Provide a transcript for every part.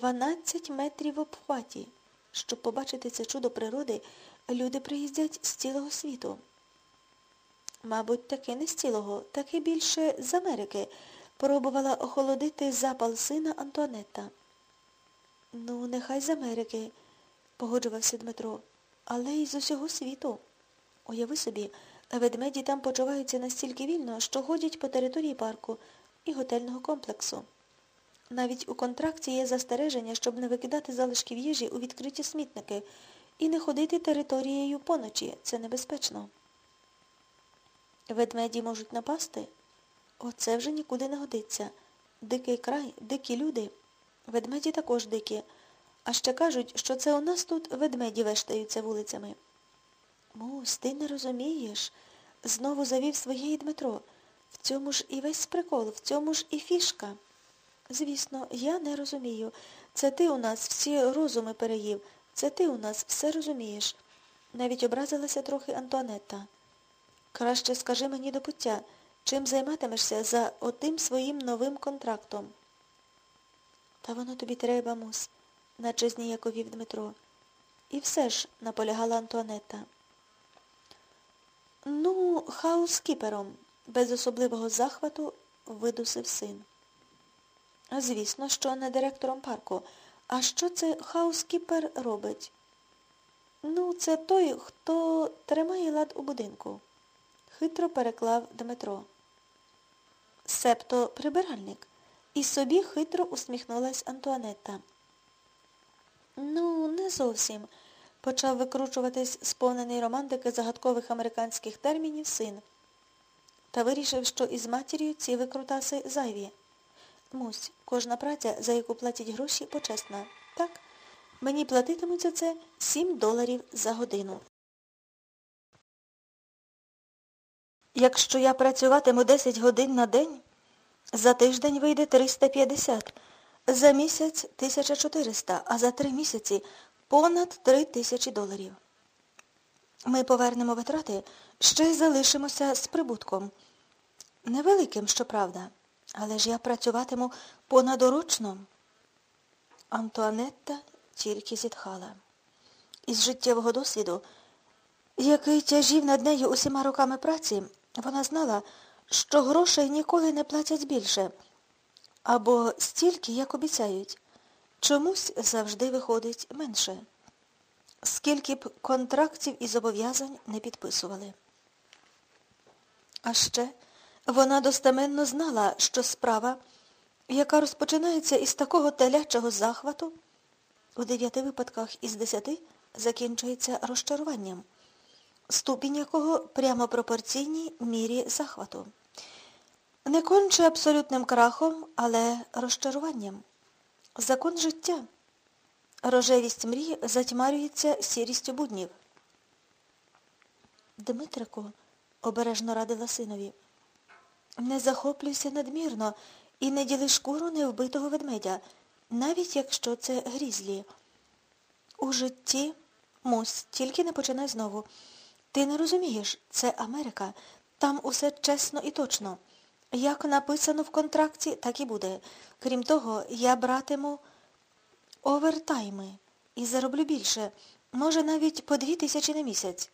12 метрів в обхваті. Щоб побачити це чудо природи, люди приїздять з цілого світу. Мабуть, таки не з цілого, таки більше з Америки, пробувала охолодити запал сина Антуанетта. Ну, нехай з Америки, погоджувався Дмитро, але й з усього світу. Уяви собі, ведмеді там почуваються настільки вільно, що ходять по території парку і готельного комплексу. Навіть у контракті є застереження, щоб не викидати залишків їжі у відкриті смітники і не ходити територією поночі. Це небезпечно. Ведмеді можуть напасти? Оце вже нікуди не годиться. Дикий край, дикі люди. Ведмеді також дикі. А ще кажуть, що це у нас тут ведмеді вештаються вулицями. Мусь, ти не розумієш. Знову завів своє і Дмитро. В цьому ж і весь прикол, в цьому ж і фішка. Звісно, я не розумію. Це ти у нас всі розуми переїв. Це ти у нас все розумієш. Навіть образилася трохи Антуанетта. Краще скажи мені до пуття, чим займатимешся за отим своїм новим контрактом. Та воно тобі треба, мус, наче зніяковів Дмитро. І все ж, наполягала Антуанетта. Ну, housekeeper ом, без особливого захвату видусив син. Звісно, що не директором парку. А що це housekeeper робить? Ну, це той, хто тримає лад у будинку, хитро переклав Дмитро. Себто прибиральник. І собі хитро усміхнулась Антуанетта. Ну, не зовсім, почав викручуватись сповнений романтики загадкових американських термінів син. Та вирішив, що із матір'ю ці викрутаси зайві. Мусь, кожна праця, за яку платять гроші, почесна. Так? Мені платитимуть за це 7 доларів за годину. Якщо я працюватиму 10 годин на день, за тиждень вийде 350, за місяць 1400, а за три місяці понад 3 тисячі доларів. Ми повернемо витрати, ще й залишимося з прибутком. Невеликим, щоправда. Але ж я працюватиму понадоручно. Антуанетта тільки зітхала. Із життєвого досвіду, який тяжів над нею усіма роками праці, вона знала, що грошей ніколи не платять більше, або стільки, як обіцяють. Чомусь завжди виходить менше. Скільки б контрактів і зобов'язань не підписували. А ще вона достеменно знала, що справа, яка розпочинається із такого телячого захвату, у дев'яти випадках із десяти закінчується розчаруванням, ступінь якого прямо пропорційній мірі захвату. Не конче абсолютним крахом, але розчаруванням. Закон життя. Рожевість мрій затьмарюється сірістю буднів. Дмитрику, обережно радила синові. Не захоплюйся надмірно і не діли шкуру невбитого ведмедя, навіть якщо це грізлі. У житті, мусь, тільки не починай знову. Ти не розумієш, це Америка. Там усе чесно і точно. Як написано в контракті, так і буде. Крім того, я братиму овертайми і зароблю більше. Може, навіть по дві тисячі на місяць.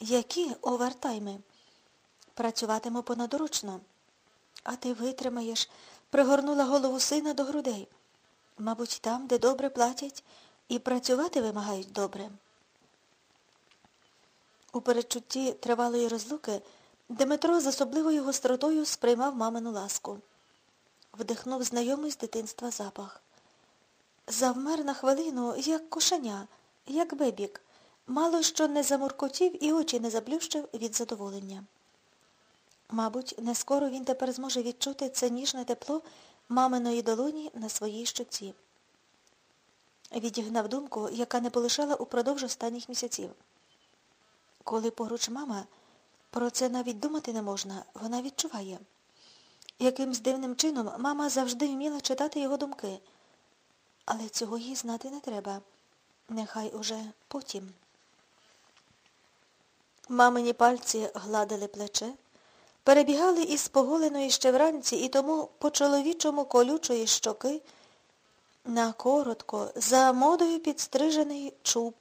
Які овертайми? Працюватиму понадоручно. А ти витримаєш, пригорнула голову сина до грудей. Мабуть, там, де добре платять, і працювати вимагають добре. У передчутті тривалої розлуки Дмитро з особливою гостротою сприймав мамину ласку. Вдихнув знайомий з дитинства запах. Завмер на хвилину, як кошеня, як бебік, мало що не замуркотів і очі не заблющив від задоволення. Мабуть, не скоро він тепер зможе відчути це ніжне тепло маминої долоні на своїй щоці. Відігнав думку, яка не полишала упродовж останніх місяців. Коли поруч мама, про це навіть думати не можна, вона відчуває. Якимсь дивним чином мама завжди вміла читати його думки. Але цього їй знати не треба. Нехай уже потім. Мамині пальці гладили плече перебігали із поголеної ще вранці і тому по чоловічому колючої щоки, на коротко, за модою підстрижений чуб.